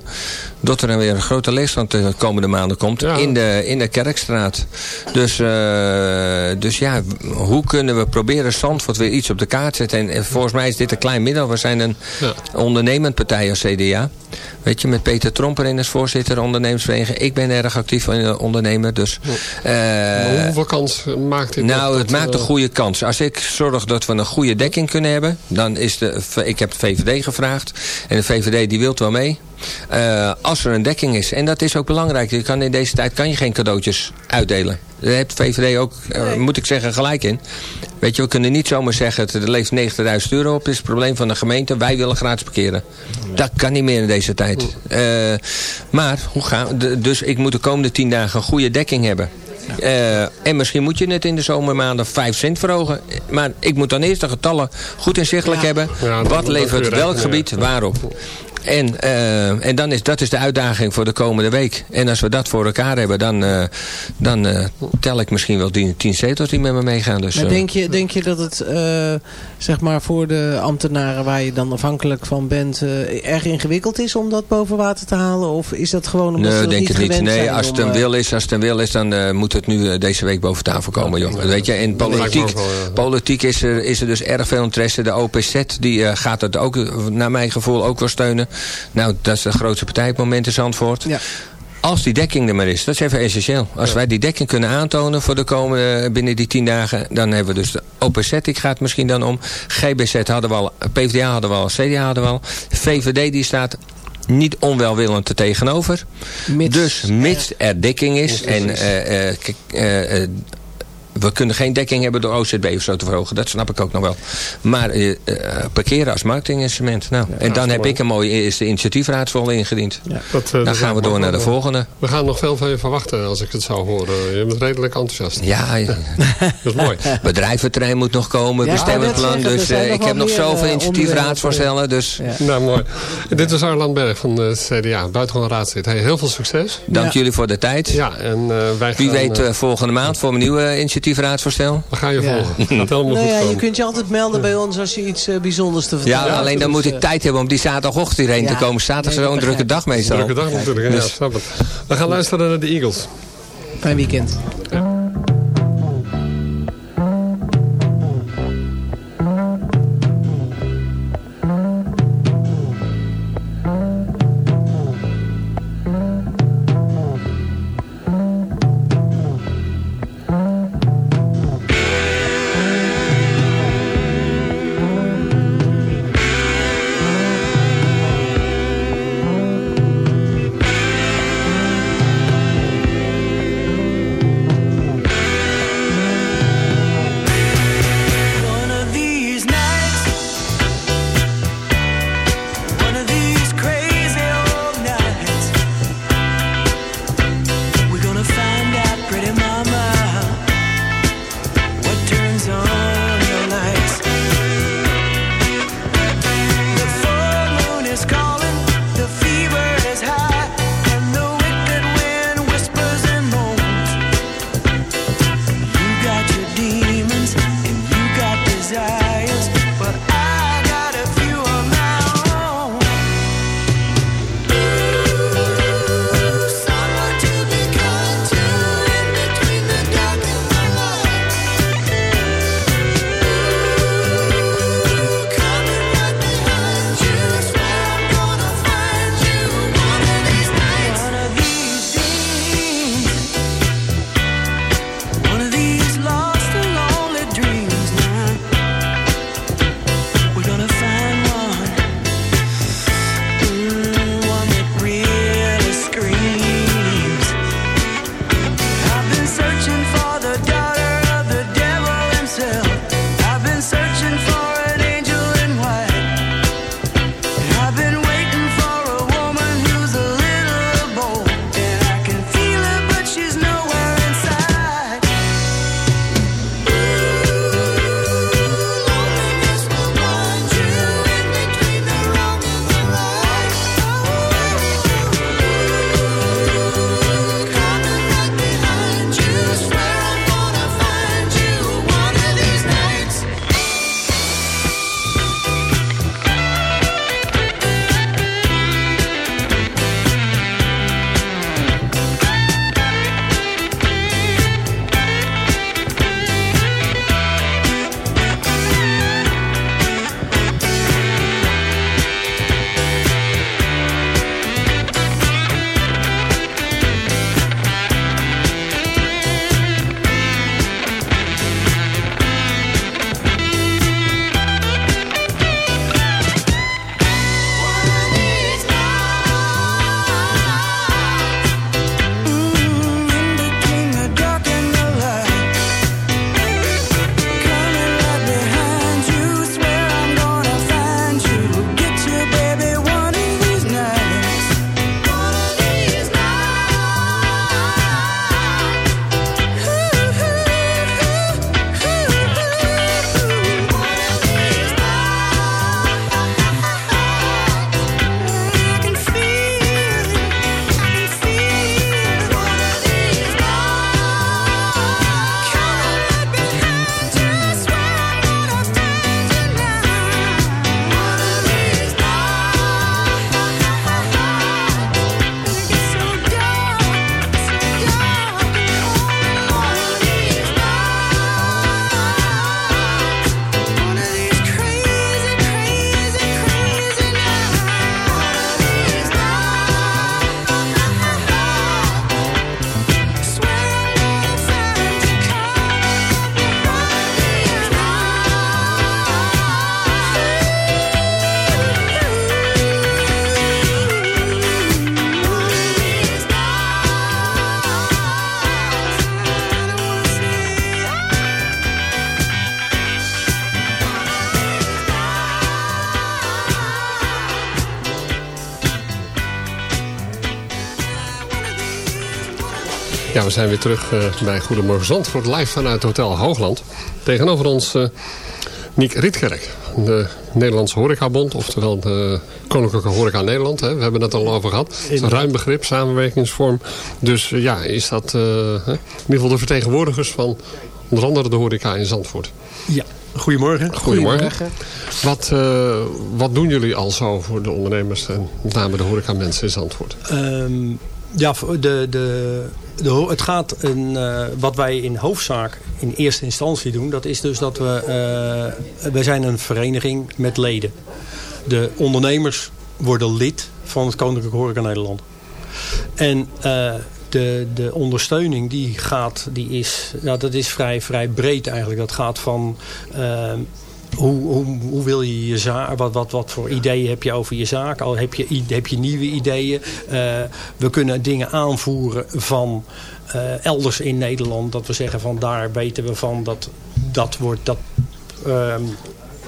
dat er weer een grote leegstand de komende maanden komt in, de, in de Kerkstraat. Dus, dus ja, hoe kunnen we proberen Zandvoort weer iets op de kaart zetten? En, volgens mij is dit een klein middel. We zijn een ja. ondernemend partij als CDA. Weet je, met Peter Tromper in als voorzitter ondernemersvereniging. Ik ben erg actief in ondernemer. Dus, uh, hoeveel kans maakt dit? Nou, het maakt een goede kans. Als ik zorg dat we een goede dekking kunnen hebben, dan is de ik heb de VVD gevraagd. En de VVD die wil wel mee. Uh, als er een dekking is. En dat is ook belangrijk. Je kan in deze tijd kan je geen cadeautjes uitdelen. Daar heeft de VVD ook, uh, moet ik zeggen, gelijk in. Weet je, we kunnen niet zomaar zeggen... er leeft 90.000 euro op. Het is het probleem van de gemeente. Wij willen gratis parkeren. Dat kan niet meer in deze tijd. Uh, maar, hoe gaan we? Dus ik moet de komende 10 dagen een goede dekking hebben. Uh, en misschien moet je het in de zomermaanden 5 cent verhogen. Maar ik moet dan eerst de getallen goed inzichtelijk hebben. Wat levert welk gebied waarop. En, uh, en dan is, dat is de uitdaging voor de komende week. En als we dat voor elkaar hebben, dan, uh, dan uh, tel ik misschien wel tien, tien zetels die met me meegaan. Dus, maar denk, je, denk je dat het zeg maar voor de ambtenaren waar je dan afhankelijk van bent... erg ingewikkeld is om dat boven water te halen? Of is dat gewoon omdat nee, ze denk niet het niet. Nee, als het een wil is, als het een wil is, dan moet het nu deze week boven tafel komen. Joh. Weet je, in politiek, politiek is, er, is er dus erg veel interesse. De OPZ die gaat het ook, naar mijn gevoel, ook wel steunen. Nou, dat is de grootste partij op het moment in Zandvoort. Ja. Als die dekking er maar is, dat is even essentieel. Als ja. wij die dekking kunnen aantonen voor de komende, binnen die tien dagen, dan hebben we dus de OPZ, ik ga het misschien dan om. GBZ hadden we al, PvdA hadden we al, CDA hadden we al. VVD die staat niet onwelwillend er tegenover. Mits, dus mits er dekking is en uh, uh, uh, we kunnen geen dekking hebben door OZB of zo te verhogen. Dat snap ik ook nog wel. Maar uh, parkeren als marketinginstrument. Nou, en dan heb ik een mooie eerste initiatiefraadsvol ingediend. Ja. Dat, dan gaan we door naar de volgende. We gaan nog veel van je verwachten als ik het zou horen. Je bent redelijk enthousiast. Ja. dat is mooi. Bedrijventerrein moet nog komen, ja, bestemmend plan. Dus ik heb nog zoveel initiatiefraadsvoorstellen. Dus. Nou, mooi. Dit is Arland Berg van de CDA, buitengewoon raadslid. Hey, heel veel succes. Dank jullie voor de tijd. Ja, en wij Wie weet volgende maand voor mijn nieuwe initiatiefraadsvoorstel. We gaan je volgen. Dat nee, ja, je kunt je altijd melden bij ons als je iets uh, bijzonders te vertellen Ja, alleen dan moet ik tijd hebben om die zaterdagochtend hierheen te komen. Zaterdag is zo'n drukke dag meestal. Drukke dag natuurlijk, ja, snap het. We gaan luisteren naar de Eagles. Fijn weekend. We zijn weer terug uh, bij Goedemorgen Zandvoort, live vanuit Hotel Hoogland. Tegenover ons uh, Niek Rietkerk, de Nederlandse Horecabond, oftewel de Koninklijke Horeca Nederland. Hè. We hebben het al over gehad. Het is een ruim begrip, samenwerkingsvorm. Dus ja, is dat in ieder geval de vertegenwoordigers van onder andere de horeca in Zandvoort. Ja, Goedemorgen. Goedemorgen. Wat, uh, wat doen jullie al zo voor de ondernemers en met name de horeca mensen in Zandvoort? Um, ja, de, de, het gaat, een, uh, wat wij in hoofdzaak in eerste instantie doen, dat is dus dat we, uh, wij zijn een vereniging met leden. De ondernemers worden lid van het Koninklijke Horeca Nederland. En de, de ondersteuning die gaat, die is, nou, dat is vrij, vrij breed eigenlijk. Dat gaat van hoe, hoe, hoe, wil je je zaak, wat, wat, wat voor ideeën heb je over je zaak? Al heb je, heb je nieuwe ideeën? Uh, we kunnen dingen aanvoeren van uh, elders in Nederland. Dat we zeggen van daar weten we van dat dat wordt dat... Um,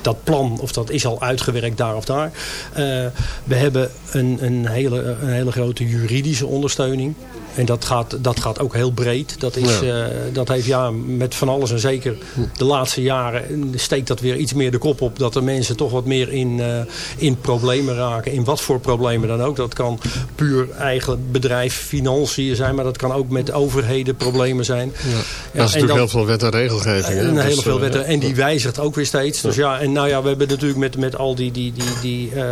dat plan, of dat is al uitgewerkt daar of daar. Uh, we hebben een, een, hele, een hele grote juridische ondersteuning. En dat gaat, dat gaat ook heel breed. Dat, is, ja. Uh, dat heeft ja, met van alles en zeker de laatste jaren steekt dat weer iets meer de kop op. Dat de mensen toch wat meer in, uh, in problemen raken. In wat voor problemen dan ook. Dat kan puur eigen bedrijf, financiën zijn. Maar dat kan ook met overheden problemen zijn. Ja. Ja, dat is natuurlijk heel veel wet en regelgeving. En, dus, hele veel wet en die wijzigt ook weer steeds. Dus ja, en nou ja, we hebben natuurlijk met, met al die, die, die, die, uh,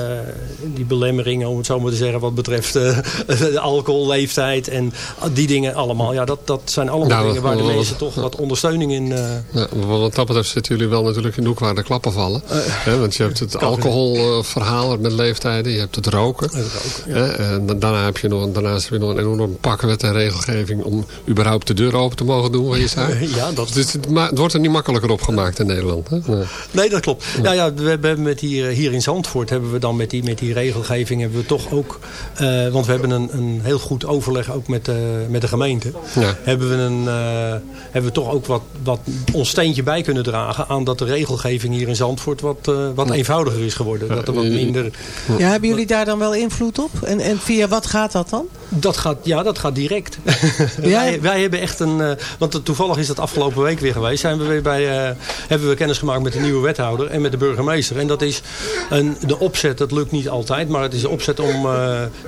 die belemmeringen, om het zo maar te zeggen, wat betreft de alcoholleeftijd en die dingen allemaal. Ja, dat, dat zijn allemaal nou, dingen waar de mensen toch wat ondersteuning in... Uh... Ja, wat dat betreft zitten jullie wel natuurlijk in de hoek waar de klappen vallen. He, want je hebt het alcoholverhaal met leeftijden. Je hebt het roken. Het roken ja. En daarna heb je nog, daarnaast heb je nog een enorm pakkenwet en regelgeving... om überhaupt de deur open te mogen doen, wat je zei. ja, dat... Dus het, het, wordt er niet makkelijker op gemaakt in Nederland. Hè? Nee. nee. dat klopt. Ja, ja, we hebben met hier, hier in Zandvoort hebben we dan met die, met die regelgeving... hebben we toch ook... Uh, want we hebben een, een heel goed overleg ook met uh, met de gemeente. Ja. Hebben, we een, uh, hebben we toch ook wat, wat ons steentje bij kunnen dragen... aan dat de regelgeving hier in Zandvoort wat, uh, wat ja. eenvoudiger is geworden. Dat er wat minder... Ja, hebben jullie daar dan wel invloed op? En, en via wat gaat dat dan? Dat gaat, ja, dat gaat direct. Ja? wij, wij hebben echt een... Uh, want toevallig is dat afgelopen week weer geweest. Zijn we weer bij, hebben we kennis gemaakt met de nieuwe wethouder en met de burgemeester. En dat is een, de opzet, dat lukt niet altijd. Maar het is de opzet om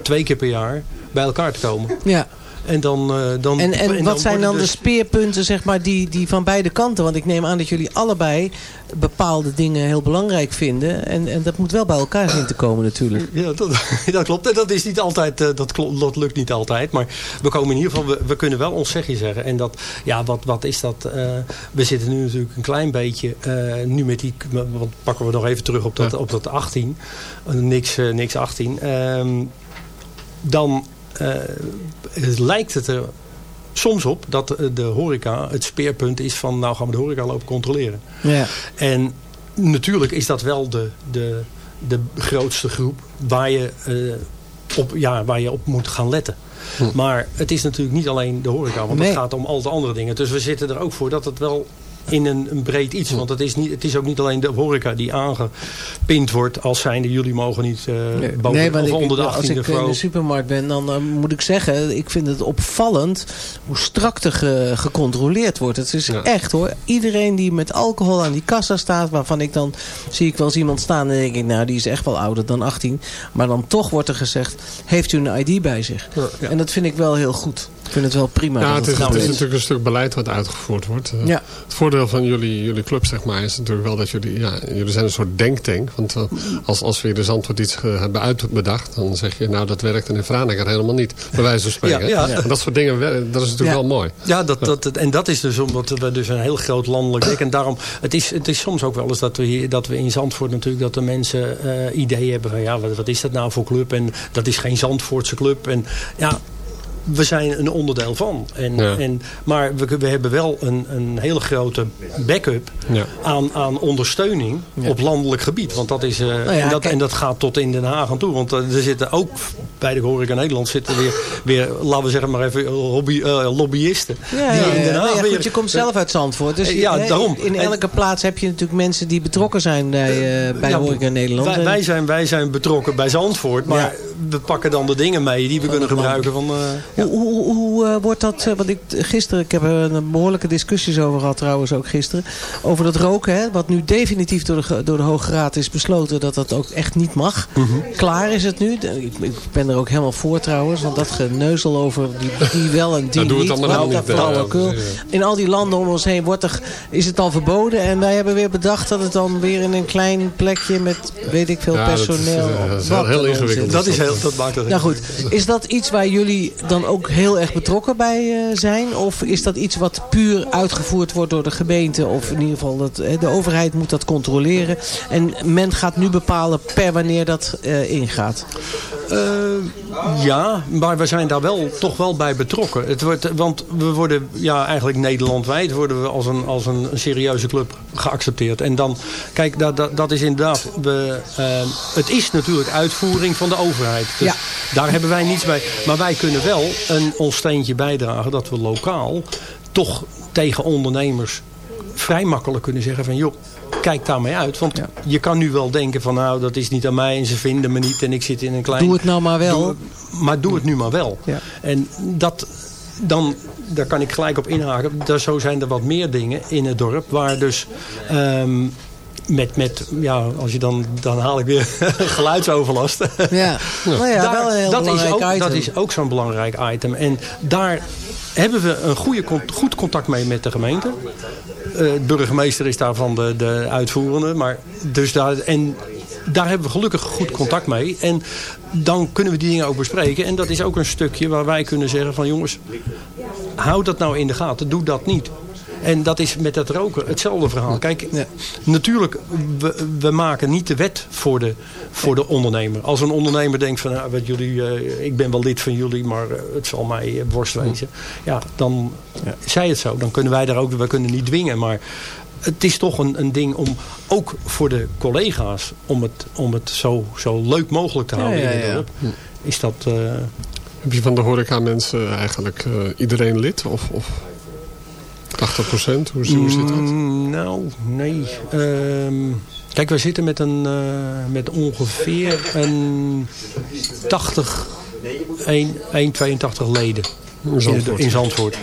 twee keer per jaar bij elkaar te komen. Ja. En, dan, uh, dan, en, en, en wat zijn dan dus... de speerpunten zeg maar, die, die van beide kanten? Want ik neem aan dat jullie allebei bepaalde dingen heel belangrijk vinden. En, en dat moet wel bij elkaar zien te komen natuurlijk. Ja, dat, dat klopt. En dat, is niet altijd, uh, dat, klopt, dat lukt niet altijd. Maar we komen in ieder geval, we, we kunnen wel ons zegje zeggen. En dat, ja, wat, wat is dat? Uh, we zitten nu natuurlijk een klein beetje, nu met die, want pakken we nog even terug op dat, ja. op dat 18. niks, niks 18. Um, dan het lijkt het er soms op dat de horeca het speerpunt is van nou gaan we de horeca lopen controleren. Ja. En natuurlijk is dat wel de, de, de grootste groep waar je, uh, op, ja, waar je op moet gaan letten. Hm. Maar het is natuurlijk niet alleen de horeca, want nee. het gaat om al de andere dingen. Dus we zitten er ook voor dat het wel in een, een, breed iets. Want het is, niet, het is ook niet alleen de horeca die aangepind wordt als zijnde jullie mogen niet uh, boven nee, of ik, onder de 18 Als ik in de supermarkt ben, dan uh, moet ik zeggen, ik vind het opvallend hoe strak er ge, gecontroleerd wordt. Het is ja. echt hoor. Iedereen die met alcohol aan die kassa staat, waarvan ik dan zie ik wel eens iemand staan en denk ik, nou die is echt wel ouder dan 18. Maar dan toch wordt er gezegd, heeft u een ID bij zich? Ja, ja. En dat vind ik wel heel goed. Ik vind het wel prima. Ja, het is, het is natuurlijk een stuk beleid wat uitgevoerd wordt. Uh, ja. Het voordeel van jullie, jullie club zeg maar, is natuurlijk wel dat jullie... Ja, jullie zijn een soort denktank. Want uh, als, als we hier de Zandvoort iets uh, hebben uitbedacht... dan zeg je, nou dat werkt in Franeker helemaal niet. Bij wijze van spreken. Ja, ja. En dat soort dingen, dat is natuurlijk ja. wel mooi. Ja, dat, dat, en dat is dus omdat we dus een heel groot landelijk denk. En daarom, het is, het is soms ook wel eens dat we, hier, dat we in Zandvoort natuurlijk... dat de mensen ideeën hebben van, ja, wat, wat is dat nou voor club? En dat is geen Zandvoortse club. En ja, we zijn een onderdeel van. En, ja. en, maar we, we hebben wel een, een hele grote backup ja. aan, aan ondersteuning ja. op landelijk gebied. Want dat is, uh, nou en, dat, en dat gaat tot in Den Haag aan toe. Want uh, er zitten ook bij de Horeca Nederland zitten weer, weer, laten we zeggen maar even, hobby, uh, lobbyisten. Ja, die in Den Haag weer, goed, je komt zelf uit Zandvoort. Dus ja, he, daarom. in elke en, plaats heb je natuurlijk mensen die betrokken zijn bij, bij Horeca Nederland. Wij, wij, zijn, wij zijn betrokken bij Zandvoort. Maar we pakken dan de dingen mee die we kunnen gebruiken van... Hoe, hoe, hoe wordt dat, want ik, gisteren, ik heb er een behoorlijke discussies over gehad trouwens ook gisteren, over dat roken, hè, wat nu definitief door de, door de Hoge Raad is besloten dat dat ook echt niet mag. Mhm. Klaar is het nu. Ik, ik, ben er ook helemaal voor trouwens, want dat geneuzel over die, die wel en die niet. Dat In al die landen om ons heen wordt er, is het al verboden en wij hebben weer bedacht dat het dan weer in een klein plekje met weet ik veel personeel. Dat is, dat is heel ingewikkeld. Dat, is heel, dat maakt het Nou goed, is dat iets waar jullie dan ook heel erg betrokken bij zijn? Of is dat iets wat puur uitgevoerd wordt door de gemeente? Of in ieder geval dat, de overheid moet dat controleren. En men gaat nu bepalen per wanneer dat uh, ingaat. Uh, ja, maar we zijn daar wel toch wel bij betrokken. Het wordt, want we worden ja, eigenlijk Nederlandwijd worden we als een, als een, serieuze club geaccepteerd. En dan, kijk, dat, dat, dat is inderdaad, we, uh, het is natuurlijk uitvoering van de overheid. Dus ja. daar hebben wij niets bij. Maar wij kunnen wel een, ons steentje bijdragen dat we lokaal toch tegen ondernemers vrij makkelijk kunnen zeggen van joh, kijk daarmee uit. Want je kan nu wel denken van nou dat is niet aan mij en ze vinden me niet en ik zit in een klein... Doe het nou maar wel. maar doe het nu maar wel. Ja. En dat, dan, daar kan ik gelijk op inhaken. Daar, zo zijn er wat meer dingen in het dorp waar dus... Um, met, met, ja, als je dan, dan haal ik weer geluidsoverlast. Ja, nou ja, Daar, wel een heel dat is ook, item. Dat is ook zo'n belangrijk item. En daar hebben we een goede, goed contact mee met de gemeente. Uh, de burgemeester is daarvan de, de uitvoerende. Maar dus daar, en daar hebben we gelukkig goed contact mee. En dan kunnen we die dingen ook bespreken. En dat is ook een stukje waar wij kunnen zeggen van jongens, houd dat nou in de gaten. Doe dat niet. En dat is met dat roken hetzelfde verhaal. Kijk, natuurlijk, we, we, maken niet de wet voor de, voor de ondernemer. Als een ondernemer denkt van, nou, wat jullie, uh, ik ben wel lid van jullie, maar uh, het zal mij uh, worst wezen. Ja, dan ja, zij het zo. Dan kunnen wij daar ook, we kunnen niet dwingen. Maar het is toch een, een ding om, ook voor de collega's, om het, om het zo, zo leuk mogelijk te houden ja, ja, in het dorp. Is dat... Heb je van de horeca mensen eigenlijk iedereen lid? Of, of 80 procent? Hoe, hoe zit dat? Mm, nou, nee. Um, kijk, we zitten met, een, uh, met ongeveer een 80, 1, 1 82 leden. In Zandvoort. In, Zandvoort.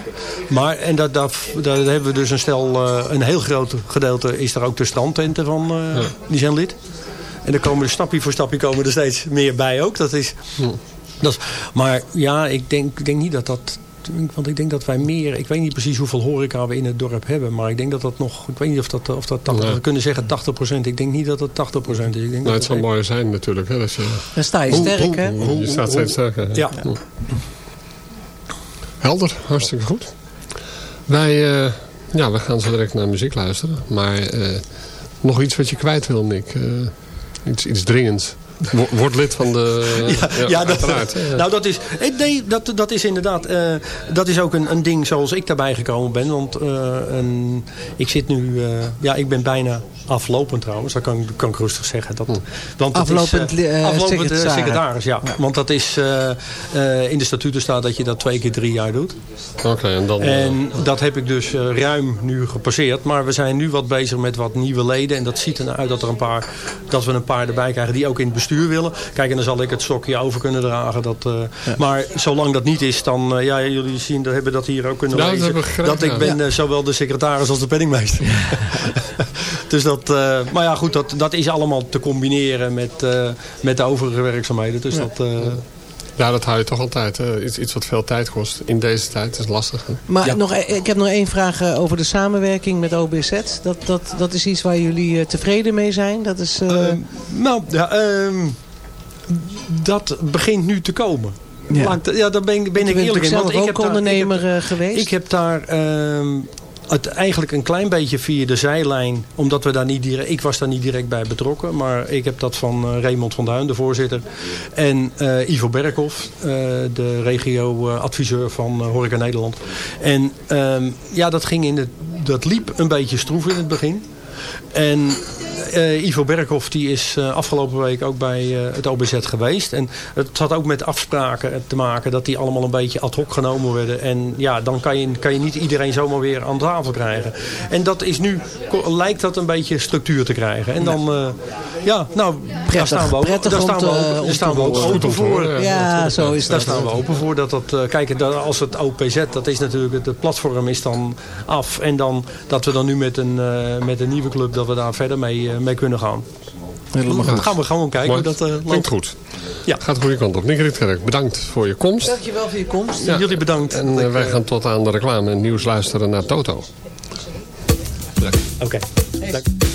Maar, en dat, dat, daar hebben we dus een stel, uh, een heel groot gedeelte is er ook de strandtenten van, uh, ja. die zijn lid. En dan komen er stapje voor stapje komen er steeds meer bij ook. Dat is, ja. dat is, maar ja, ik denk, ik denk niet dat dat want ik denk dat wij meer, ik weet niet precies hoeveel horeca we in het dorp hebben, maar ik denk dat dat nog, ik weet niet of dat, of dat 80, we kunnen zeggen 80 procent. Ik denk niet dat het 80 procent is. Ik denk nou, het zou mooi zijn natuurlijk. Hè, dat je, Dan sta je sterk, hè? Je staat steeds sterker. Ja. ja. Helder, hartstikke goed. Wij, uh, ja, we gaan zo direct naar muziek luisteren, maar uh, nog iets wat je kwijt wil, Nick. Uh, iets, iets dringends. Word lid van de... ja, ja, dat, nou dat is, nee, dat, dat is inderdaad, uh, dat is ook een, een ding zoals ik daarbij gekomen ben. Want uh, een, ik zit nu, uh, ja ik ben bijna aflopend trouwens, dat kan, kan ik rustig zeggen. Dat, want aflopend, is, aflopend secretaris. secretaris ja. ja. Want dat is, in de statuten staat dat je dat twee keer drie jaar doet. Oké, en dan... En dat heb ik dus ruim nu gepasseerd. Maar we zijn nu wat bezig met wat nieuwe leden. En dat ziet er uit dat, er een paar, dat we een paar erbij krijgen die ook in het bestuur bestuur willen. Kijk, en dan zal ik het stokje over kunnen dragen. Dat, uh, ja. Maar zolang dat niet is, dan... Uh, ja, jullie zien, dat hebben dat hier ook kunnen nou, lezen. Dat, dat ik ben uh, zowel de secretaris als de penningmeester. dus dat... maar ja, goed, dat, dat is allemaal te combineren met, met de overige werkzaamheden. Dus dat... Ja, dat hou je toch altijd. Uh, iets, iets wat veel tijd kost. In deze tijd is lastig. Maar ja. nog, ik heb nog één vraag uh, over de samenwerking met OBZ. Dat, dat, dat is iets waar jullie uh, tevreden mee zijn? Dat is, nou, ja, ehm, dat begint nu te komen. Ja, ja daar ben, ben ik eerlijk in. Want ik heb ondernemer daar, ik heb, geweest. Ik heb daar ehm, het eigenlijk een klein beetje via de zijlijn. Omdat we daar niet direct, ik was daar niet direct bij betrokken. Maar ik heb dat van uh, Raymond van Duin, de voorzitter. En uh, Ivo Berkhoff, uh, de regio-adviseur van Horeca Nederland. En um, ja, dat, ging in het, dat liep een beetje stroef in het begin. En uh, Ivo Berghoff die is uh, afgelopen week ook bij uh, het OBZ geweest. En het had ook met afspraken te maken dat die allemaal een beetje ad hoc genomen werden. En ja, dan kan je, kan je niet iedereen zomaar weer aan tafel krijgen. En dat is nu, lijkt dat een beetje structuur te krijgen. En dan, ja, nou, prettig, daar staan we ook, daar staan we ook, daar staan we ook open voor. Ja, zo is dat. Daar staan we open voor. Dat dat, kijk, als het OPZ, dat is natuurlijk, het platform is dan af. En dan dat we dan nu met een, met een nieuwe club, dat we daar verder mee, mee kunnen gaan. Helemaal goed. gaan we gewoon kijken hoe dat uh, Klinkt goed. Ja. Gaat de goede kant op. Nick Ritkerk, bedankt voor je komst. Dankjewel voor je komst. Ja. Jullie bedankt. En uh, wij gaan tot aan de reclame en nieuws luisteren naar Toto. Oké. Okay. Dank.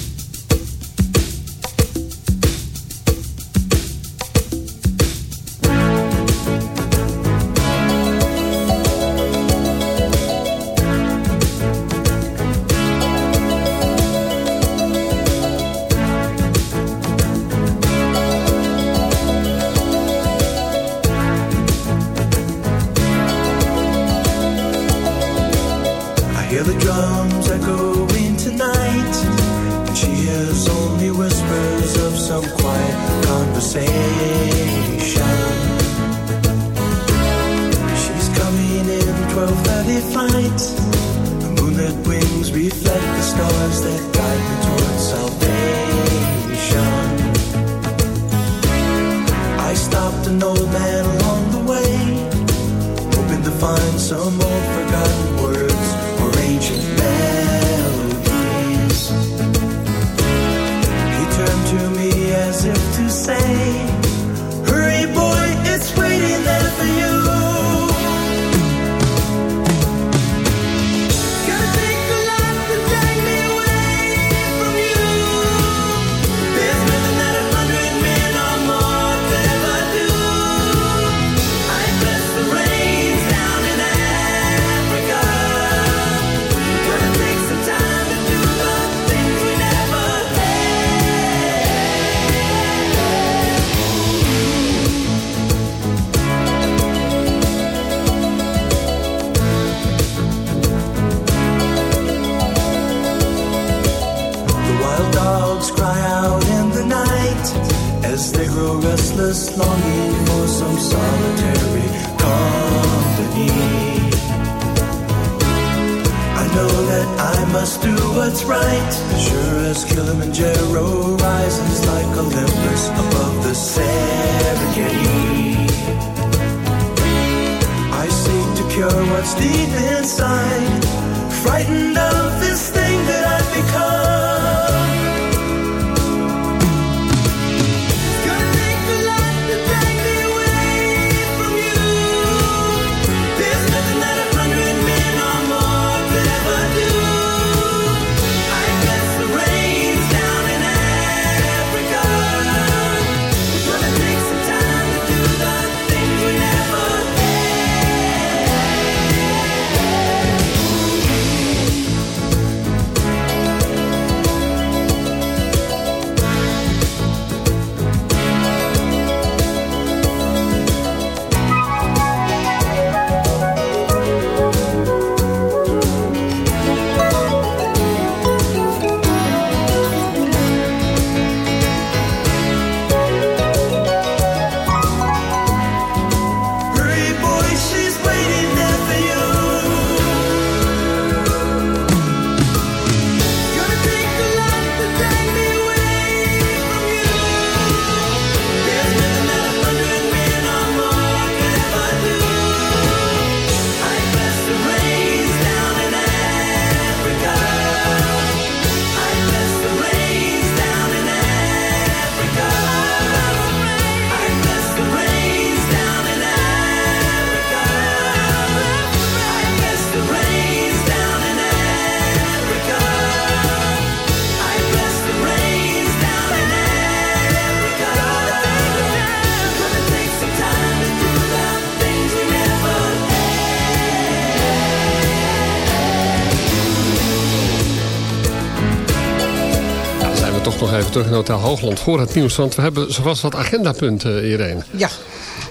Terug Hotel Hoogland voor het nieuws. Want we hebben zoals wat agendapunten, Irene. Ja,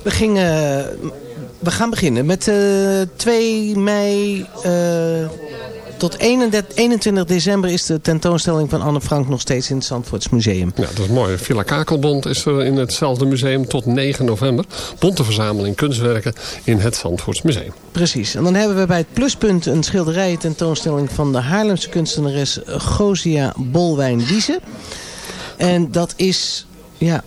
we, gingen, we gaan beginnen met uh, eh, 2 mei... Uh, tot 31, 21 december is de tentoonstelling van Anne Frank nog steeds in het Zandvoortsmuseum. Ja, dat is mooi. Villa Kakelbond is er in hetzelfde museum tot 9 november. Bonte verzameling kunstwerken in het Zandvoortsmuseum. Precies. En dan hebben we bij het pluspunt een schilderij tentoonstelling van de Haarlemse kunstenares Gosia Bolwijn-Wiese. En dat is, ja,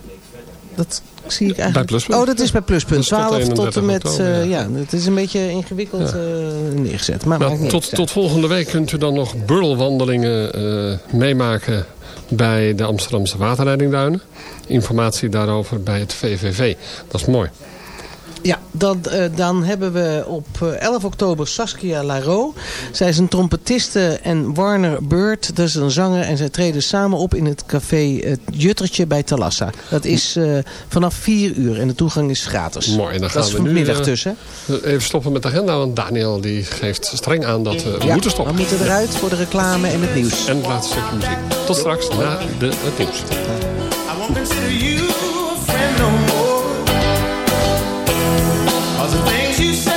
dat zie ik eigenlijk... Pluspunt. Oh, dat is bij Pluspunt. 12 tot, en met... oktober, uh, ja. ja. het is een beetje ingewikkeld Ja. uh, neergezet. Maar Nou, niet tot, uit. tot volgende week kunt u dan nog burlwandelingen eh, meemaken bij de Amsterdamse waterleidingduinen. Informatie daarover bij het VVV. Dat is mooi. Ja, dan, eh, dan hebben we op eh, 11 oktober Saskia Laro. Zij is een trompetiste en Warner Bird. Dat is een zanger en zij treden samen op in het café Het Juttertje bij Talassa. Dat is eh, vanaf 4 uur en de toegang is gratis. Mooi, en dan gaan dat is we nu vanmiddag eh, tussen. even stoppen met de agenda, want Daniel die geeft streng aan dat we Ja, moeten stoppen. we moeten eruit voor de reclame en het nieuws. En het laatste stukje muziek. Tot straks na de, het nieuws. You say